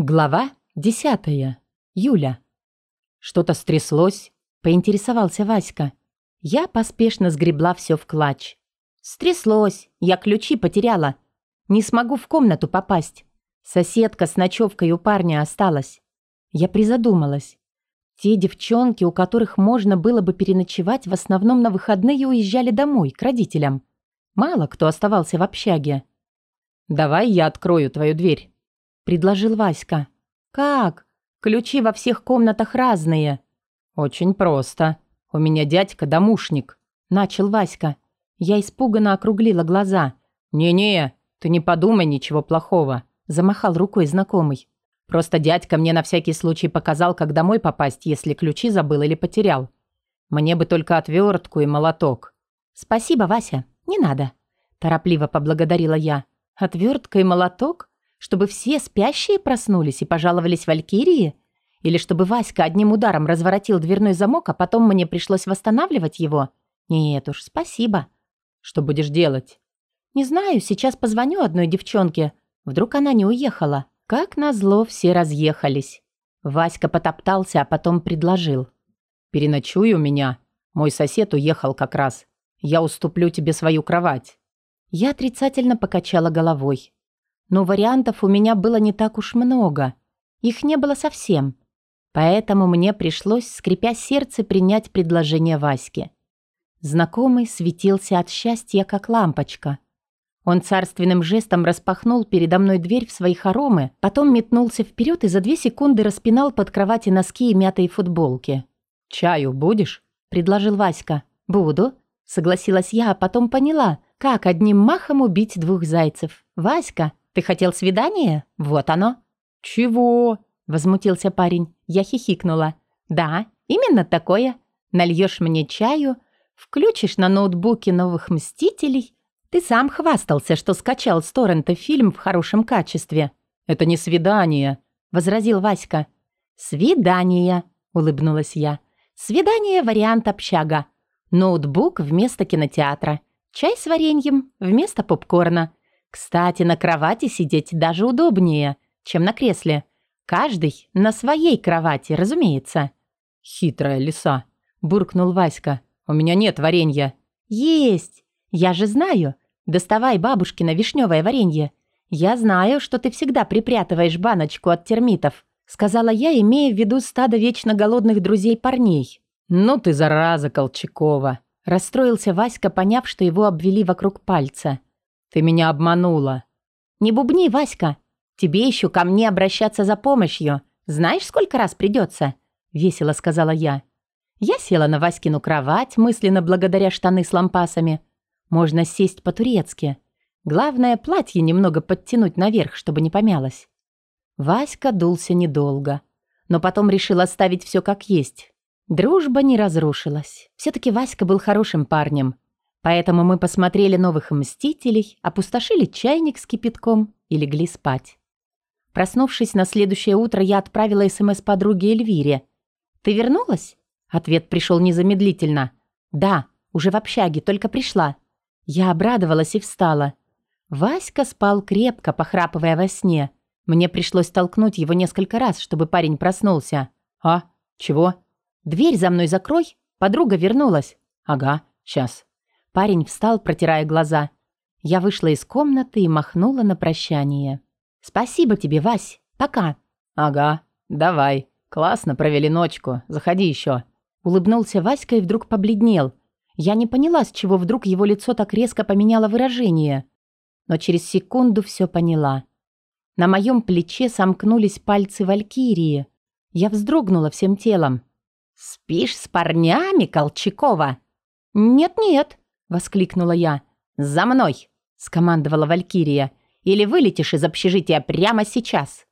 Глава десятая. Юля. Что-то стряслось? Поинтересовался Васька. Я поспешно сгребла все в клатч. Стряслось. Я ключи потеряла. Не смогу в комнату попасть. Соседка с ночевкой у парня осталась. Я призадумалась. Те девчонки, у которых можно было бы переночевать, в основном на выходные уезжали домой, к родителям. Мало кто оставался в общаге. «Давай я открою твою дверь», предложил Васька. «Как? Ключи во всех комнатах разные». «Очень просто. У меня дядька-домушник», – начал Васька. Я испуганно округлила глаза. «Не-не, ты не подумай ничего плохого», – замахал рукой знакомый. «Просто дядька мне на всякий случай показал, как домой попасть, если ключи забыл или потерял. Мне бы только отвертку и молоток». «Спасибо, Вася, не надо», – торопливо поблагодарила я. «Отвертка и молоток? Чтобы все спящие проснулись и пожаловались Валькирии? Или чтобы Васька одним ударом разворотил дверной замок, а потом мне пришлось восстанавливать его? Нет уж, спасибо. Что будешь делать? Не знаю, сейчас позвоню одной девчонке. Вдруг она не уехала. Как назло, все разъехались. Васька потоптался, а потом предложил. «Переночуй у меня. Мой сосед уехал как раз. Я уступлю тебе свою кровать». Я отрицательно покачала головой. Но вариантов у меня было не так уж много. Их не было совсем. Поэтому мне пришлось, скрипя сердце, принять предложение Васьки. Знакомый светился от счастья, как лампочка. Он царственным жестом распахнул передо мной дверь в свои хоромы, потом метнулся вперед и за две секунды распинал под кровати носки и мятые футболки. «Чаю будешь?» – предложил Васька. «Буду», – согласилась я, а потом поняла, как одним махом убить двух зайцев. «Васька, ты хотел свидание? Вот оно». «Чего?» – возмутился парень. Я хихикнула. «Да, именно такое. Нальешь мне чаю, включишь на ноутбуке новых «Мстителей». Ты сам хвастался, что скачал с торрента фильм в хорошем качестве». «Это не свидание», – возразил Васька. «Свидание», – улыбнулась я. «Свидание – вариант общага. Ноутбук вместо кинотеатра. Чай с вареньем вместо попкорна. Кстати, на кровати сидеть даже удобнее, чем на кресле. Каждый на своей кровати, разумеется. «Хитрая лиса», – буркнул Васька. «У меня нет варенья». «Есть! Я же знаю. Доставай бабушкино вишневое варенье. Я знаю, что ты всегда припрятываешь баночку от термитов», – сказала я, имея в виду стадо вечно голодных друзей парней. «Ну ты зараза, Колчакова!» – расстроился Васька, поняв, что его обвели вокруг пальца. Ты меня обманула. Не бубни, Васька. Тебе еще ко мне обращаться за помощью. Знаешь, сколько раз придется? Весело сказала я. Я села на Васькину кровать, мысленно благодаря штаны с лампасами. Можно сесть по-турецки. Главное, платье немного подтянуть наверх, чтобы не помялось. Васька дулся недолго, но потом решил оставить все как есть. Дружба не разрушилась. Все-таки Васька был хорошим парнем. Поэтому мы посмотрели новых «Мстителей», опустошили чайник с кипятком и легли спать. Проснувшись на следующее утро, я отправила СМС подруге Эльвире. «Ты вернулась?» Ответ пришел незамедлительно. «Да, уже в общаге, только пришла». Я обрадовалась и встала. Васька спал крепко, похрапывая во сне. Мне пришлось толкнуть его несколько раз, чтобы парень проснулся. «А? Чего?» «Дверь за мной закрой». Подруга вернулась. «Ага, сейчас». Парень встал, протирая глаза. Я вышла из комнаты и махнула на прощание. «Спасибо тебе, Вась. Пока». «Ага, давай. Классно провели ночку. Заходи еще». Улыбнулся Васька и вдруг побледнел. Я не поняла, с чего вдруг его лицо так резко поменяло выражение. Но через секунду все поняла. На моем плече сомкнулись пальцы Валькирии. Я вздрогнула всем телом. «Спишь с парнями, Колчакова?» «Нет-нет», — воскликнула я. «За мной!» — скомандовала Валькирия. «Или вылетишь из общежития прямо сейчас!»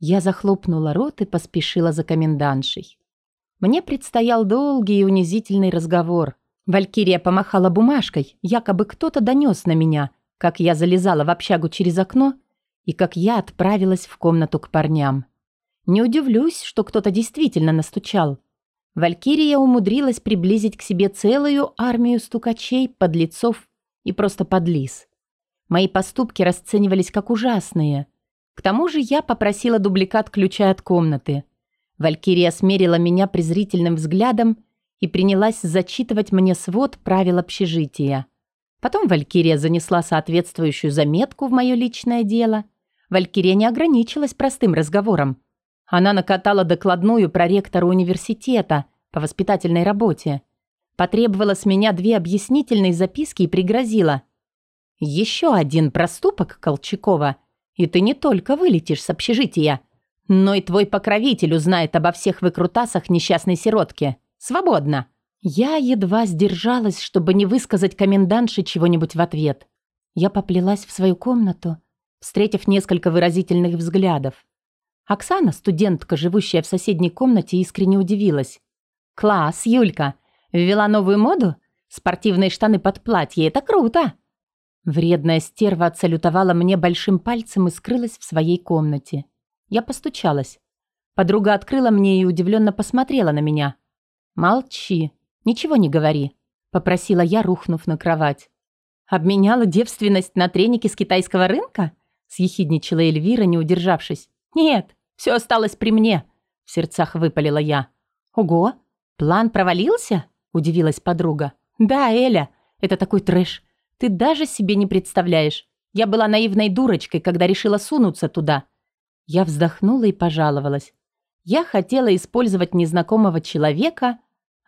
Я захлопнула рот и поспешила за комендантшей. Мне предстоял долгий и унизительный разговор. Валькирия помахала бумажкой, якобы кто-то донес на меня, как я залезала в общагу через окно и как я отправилась в комнату к парням. Не удивлюсь, что кто-то действительно настучал. Валькирия умудрилась приблизить к себе целую армию стукачей, подлецов и просто подлиз. Мои поступки расценивались как ужасные. К тому же я попросила дубликат ключа от комнаты. Валькирия смерила меня презрительным взглядом и принялась зачитывать мне свод правил общежития. Потом Валькирия занесла соответствующую заметку в мое личное дело. Валькирия не ограничилась простым разговором. Она накатала докладную про ректора университета по воспитательной работе. Потребовала с меня две объяснительные записки и пригрозила. «Еще один проступок Колчакова, и ты не только вылетишь с общежития, но и твой покровитель узнает обо всех выкрутасах несчастной сиротки. Свободно!» Я едва сдержалась, чтобы не высказать комендантше чего-нибудь в ответ. Я поплелась в свою комнату, встретив несколько выразительных взглядов. Оксана, студентка, живущая в соседней комнате, искренне удивилась. «Класс, Юлька! Ввела новую моду? Спортивные штаны под платье – это круто!» Вредная стерва отсалютовала мне большим пальцем и скрылась в своей комнате. Я постучалась. Подруга открыла мне и удивленно посмотрела на меня. «Молчи, ничего не говори», – попросила я, рухнув на кровать. «Обменяла девственность на треники с китайского рынка?» – съехидничала Эльвира, не удержавшись. «Нет, все осталось при мне», – в сердцах выпалила я. «Ого, план провалился?» – удивилась подруга. «Да, Эля, это такой трэш. Ты даже себе не представляешь. Я была наивной дурочкой, когда решила сунуться туда». Я вздохнула и пожаловалась. Я хотела использовать незнакомого человека,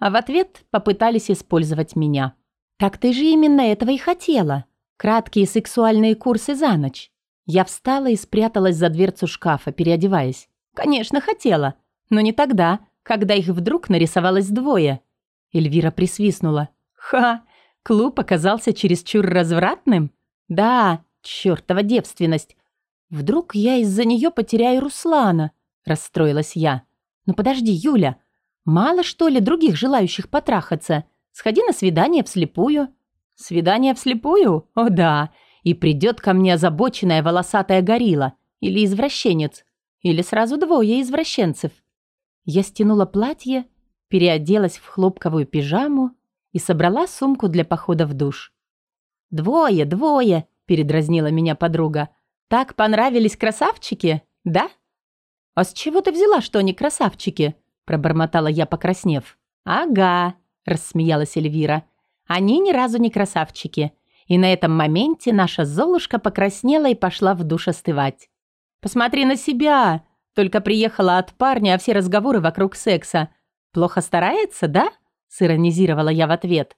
а в ответ попытались использовать меня. «Так ты же именно этого и хотела. Краткие сексуальные курсы за ночь». Я встала и спряталась за дверцу шкафа, переодеваясь. Конечно, хотела, но не тогда, когда их вдруг нарисовалось двое. Эльвира присвистнула. «Ха! Клуб оказался чересчур развратным? Да, чертова девственность. Вдруг я из-за нее потеряю Руслана?» Расстроилась я. «Ну подожди, Юля, мало что ли других желающих потрахаться? Сходи на свидание вслепую». «Свидание вслепую? О да, и придет ко мне озабоченная волосатая горилла или извращенец, или сразу двое извращенцев. Я стянула платье, переоделась в хлопковую пижаму и собрала сумку для похода в душ. «Двое, двое!» – передразнила меня подруга. «Так понравились красавчики, да?» «А с чего ты взяла, что они красавчики?» – пробормотала я, покраснев. «Ага», – рассмеялась Эльвира. «Они ни разу не красавчики. И на этом моменте наша Золушка покраснела и пошла в душ остывать. «Посмотри на себя! Только приехала от парня, а все разговоры вокруг секса. Плохо старается, да?» – сиронизировала я в ответ.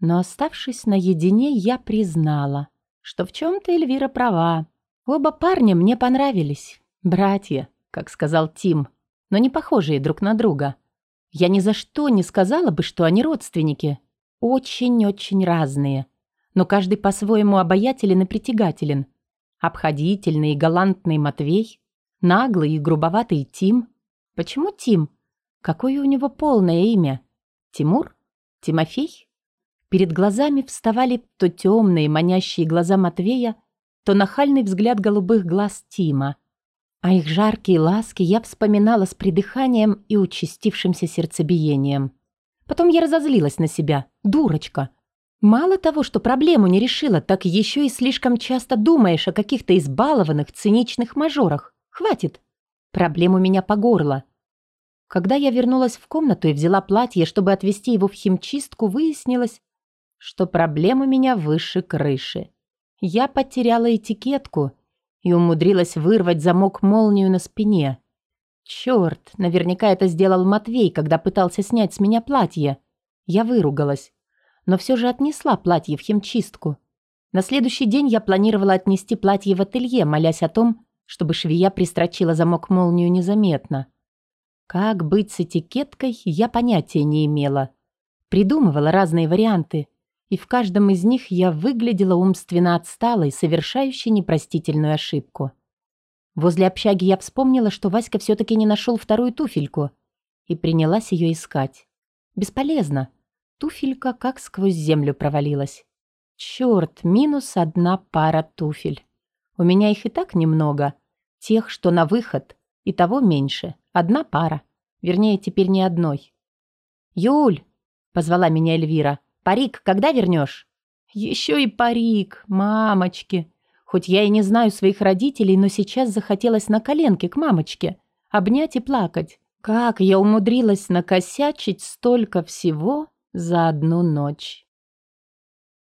Но оставшись наедине, я признала, что в чем-то Эльвира права. Оба парня мне понравились. Братья, как сказал Тим, но не похожие друг на друга. Я ни за что не сказала бы, что они родственники. Очень-очень разные но каждый по-своему обаятелен и притягателен. Обходительный и галантный Матвей, наглый и грубоватый Тим. Почему Тим? Какое у него полное имя? Тимур? Тимофей? Перед глазами вставали то темные манящие глаза Матвея, то нахальный взгляд голубых глаз Тима. А их жаркие ласки я вспоминала с придыханием и участившимся сердцебиением. Потом я разозлилась на себя. Дурочка. Мало того, что проблему не решила, так еще и слишком часто думаешь о каких-то избалованных, циничных мажорах. Хватит. Проблем у меня по горло. Когда я вернулась в комнату и взяла платье, чтобы отвезти его в химчистку, выяснилось, что проблем у меня выше крыши. Я потеряла этикетку и умудрилась вырвать замок-молнию на спине. Черт, наверняка это сделал Матвей, когда пытался снять с меня платье. Я выругалась но все же отнесла платье в химчистку. На следующий день я планировала отнести платье в ателье, молясь о том, чтобы швея пристрочила замок-молнию незаметно. Как быть с этикеткой, я понятия не имела. Придумывала разные варианты, и в каждом из них я выглядела умственно отсталой, совершающей непростительную ошибку. Возле общаги я вспомнила, что Васька все-таки не нашел вторую туфельку, и принялась ее искать. Бесполезно. Туфелька как сквозь землю провалилась. Черт, минус одна пара туфель. У меня их и так немного. Тех, что на выход, и того меньше. Одна пара. Вернее, теперь не одной. «Юль!» — позвала меня Эльвира. «Парик когда вернешь?» «Еще и парик, мамочки! Хоть я и не знаю своих родителей, но сейчас захотелось на коленке к мамочке, обнять и плакать. Как я умудрилась накосячить столько всего за одну ночь?